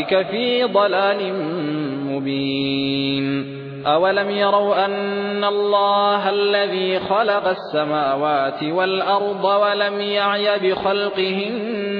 أولئك في ضلال مبين. أولم يروا أن الله الذي خلق السماوات والأرض ولم يعي بخلقهن